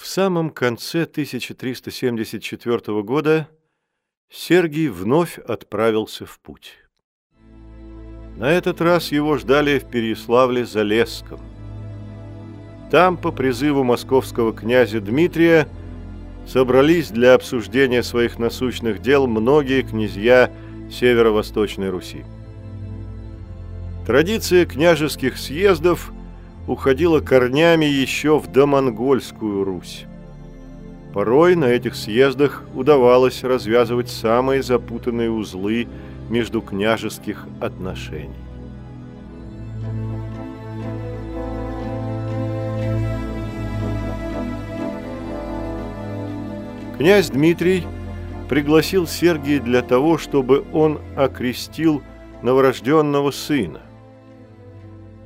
В самом конце 1374 года Сергий вновь отправился в путь. На этот раз его ждали в Переяславле-Залесском. Там, по призыву московского князя Дмитрия, собрались для обсуждения своих насущных дел многие князья Северо-Восточной Руси. Традиция княжеских съездов уходила корнями еще в домонгольскую Русь. Порой на этих съездах удавалось развязывать самые запутанные узлы между княжеских отношений. Князь Дмитрий пригласил Сергия для того, чтобы он окрестил новорожденного сына.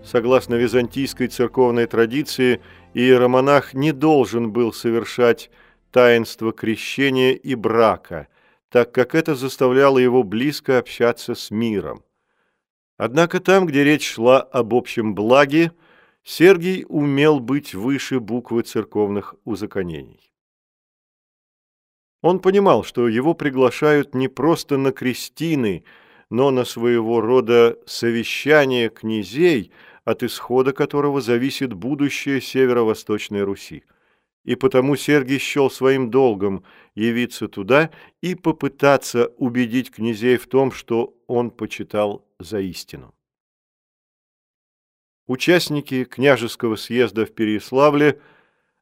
Согласно византийской церковной традиции, иеромонах не должен был совершать таинство крещения и брака, так как это заставляло его близко общаться с миром. Однако там, где речь шла об общем благе, Сергий умел быть выше буквы церковных узаконений. Он понимал, что его приглашают не просто на крестины, но на своего рода совещание князей, от исхода которого зависит будущее северо-восточной Руси. И потому Сергий счел своим долгом явиться туда и попытаться убедить князей в том, что он почитал за истину. Участники княжеского съезда в Переяславле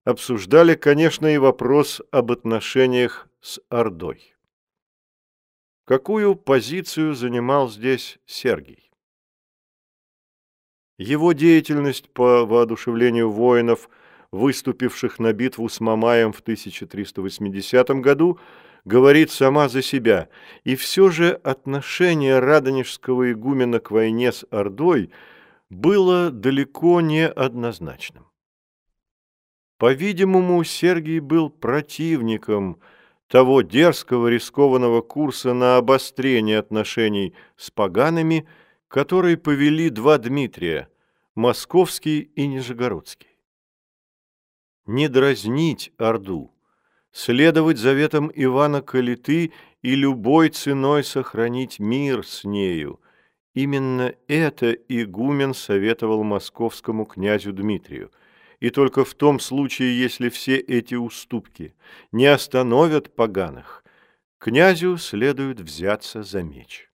обсуждали, конечно, и вопрос об отношениях с Ордой. Какую позицию занимал здесь Сергий? Его деятельность по воодушевлению воинов, выступивших на битву с Мамаем в 1380 году, говорит сама за себя, и все же отношение радонежского игумена к войне с Ордой было далеко не однозначным. По-видимому, Сергий был противником – того дерзкого рискованного курса на обострение отношений с погаными, который повели два Дмитрия – Московский и Нижегородский. Не дразнить Орду, следовать заветам Ивана Калиты и любой ценой сохранить мир с нею – Именно это игумен советовал московскому князю Дмитрию – и только в том случае, если все эти уступки не остановят поганых, князю следует взяться за меч.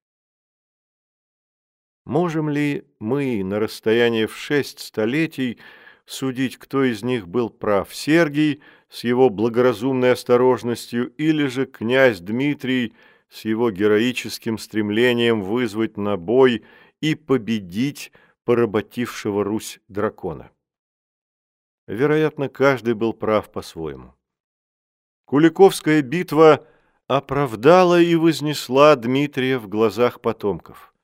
Можем ли мы на расстоянии в шесть столетий судить, кто из них был прав, Сергий с его благоразумной осторожностью или же князь Дмитрий с его героическим стремлением вызвать на бой и победить поработившего Русь дракона? Вероятно, каждый был прав по-своему. Куликовская битва оправдала и вознесла Дмитрия в глазах потомков.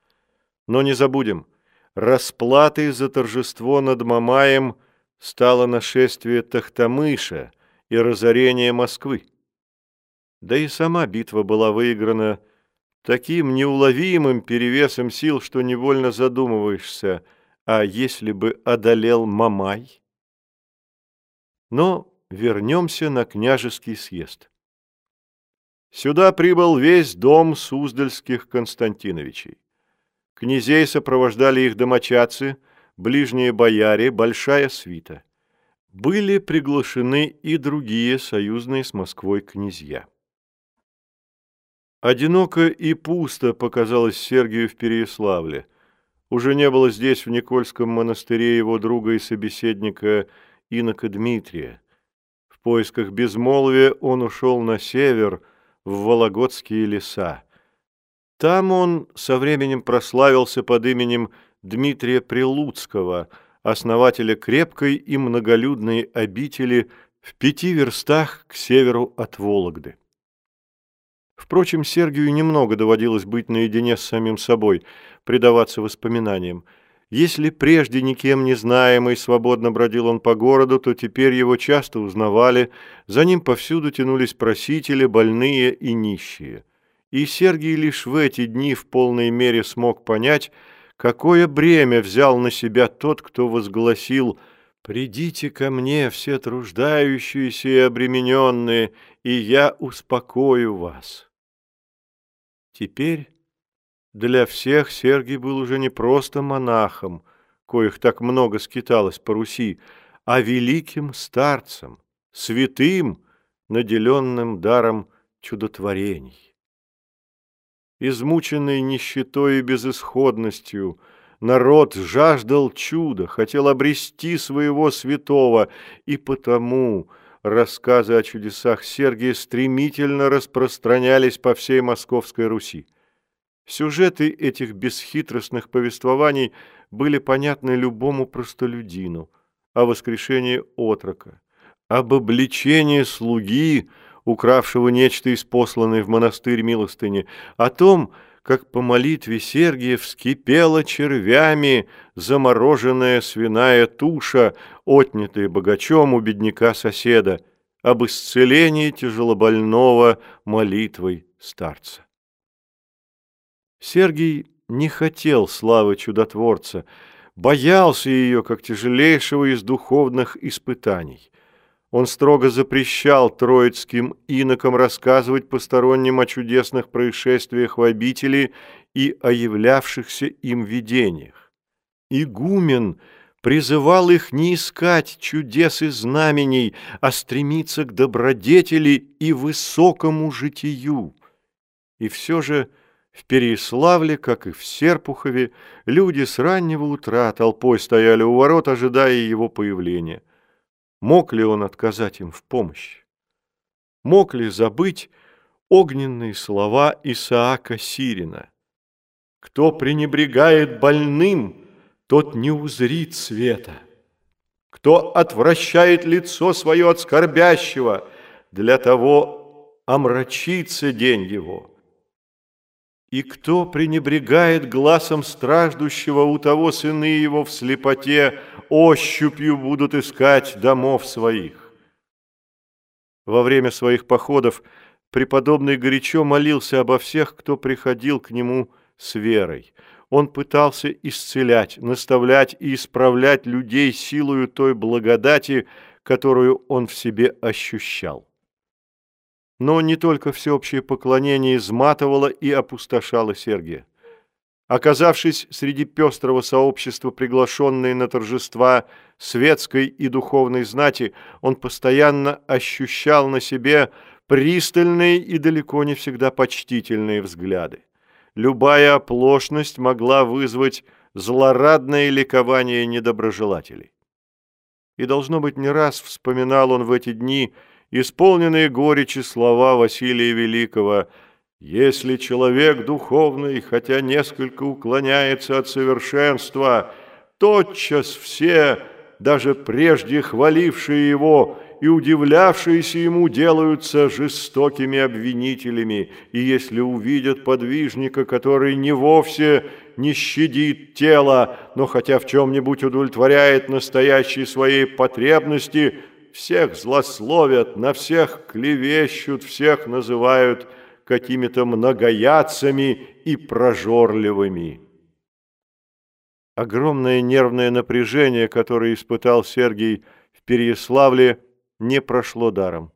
Но не забудем, расплатой за торжество над Мамаем стало нашествие Тахтамыша и разорение Москвы. Да и сама битва была выиграна таким неуловимым перевесом сил, что невольно задумываешься, а если бы одолел Мамай? Но вернемся на княжеский съезд. Сюда прибыл весь дом Суздальских Константиновичей. Князей сопровождали их домочадцы, ближние бояре, большая свита. Были приглашены и другие союзные с Москвой князья. Одиноко и пусто показалось Сергию в Переяславле. Уже не было здесь, в Никольском монастыре, его друга и собеседника инока Дмитрия. В поисках безмолвия он ушел на север, в Вологодские леса. Там он со временем прославился под именем Дмитрия Прилуцкого, основателя крепкой и многолюдной обители в пяти верстах к северу от Вологды. Впрочем, Сергию немного доводилось быть наедине с самим собой, предаваться воспоминаниям. Если прежде никем не знаемый свободно бродил он по городу, то теперь его часто узнавали, за ним повсюду тянулись просители, больные и нищие. И Сергий лишь в эти дни в полной мере смог понять, какое бремя взял на себя тот, кто возгласил «Придите ко мне, все труждающиеся и обремененные, и я успокою вас». Теперь для всех Сергий был уже не просто монахом, коих так много скиталось по Руси, а великим старцем, святым, наделенным даром чудотворений. Измученный нищетой и безысходностью, народ жаждал чуда, хотел обрести своего святого, и потому рассказы о чудесах Сергия стремительно распространялись по всей Московской Руси. Сюжеты этих бесхитростных повествований были понятны любому простолюдину о воскрешении отрока, об обличении слуги, укравшего нечто из посланной в монастырь милостыни, о том, как по молитве Сергия вскипела червями замороженная свиная туша, отнятая богачом у бедняка-соседа, об исцелении тяжелобольного молитвой старца. Сергий не хотел славы чудотворца, боялся ее как тяжелейшего из духовных испытаний. Он строго запрещал троицким инокам рассказывать посторонним о чудесных происшествиях в обители и о являвшихся им видениях. Игумен призывал их не искать чудес и знамений, а стремиться к добродетели и высокому житию. И все же в Переяславле, как и в Серпухове, люди с раннего утра толпой стояли у ворот, ожидая его появления. Мог ли он отказать им в помощи? Мог ли забыть огненные слова Исаака Сирина? «Кто пренебрегает больным, тот не узрит света. Кто отвращает лицо свое от скорбящего, для того омрачится день его». И кто пренебрегает глазом страждущего, у того сыны его в слепоте ощупью будут искать домов своих. Во время своих походов преподобный горячо молился обо всех, кто приходил к нему с верой. Он пытался исцелять, наставлять и исправлять людей силою той благодати, которую он в себе ощущал. Но не только всеобщее поклонение изматывало и опустошало Сергия. Оказавшись среди пестрого сообщества, приглашенной на торжества светской и духовной знати, он постоянно ощущал на себе пристальные и далеко не всегда почтительные взгляды. Любая оплошность могла вызвать злорадное ликование недоброжелателей. И, должно быть, не раз вспоминал он в эти дни – исполненные горечи слова Василия Великого «Если человек духовный, хотя несколько уклоняется от совершенства, тотчас все, даже прежде хвалившие его и удивлявшиеся ему, делаются жестокими обвинителями, и если увидят подвижника, который не вовсе не щадит тело, но хотя в чем-нибудь удовлетворяет настоящие своей потребности – всех злословят, на всех клевещут, всех называют какими-то многоядцами и прожорливыми. Огромное нервное напряжение, которое испытал Сергий в Переяславле, не прошло даром.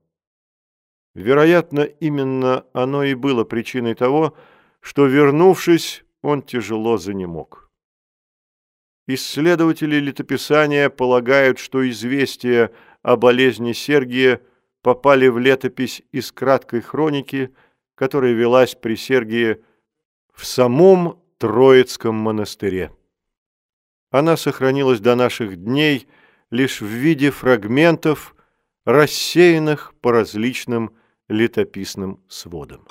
Вероятно, именно оно и было причиной того, что, вернувшись, он тяжело занемог. Исследователи летописания полагают, что известие о болезни Сергия попали в летопись из краткой хроники, которая велась при Сергии в самом Троицком монастыре. Она сохранилась до наших дней лишь в виде фрагментов, рассеянных по различным летописным сводам.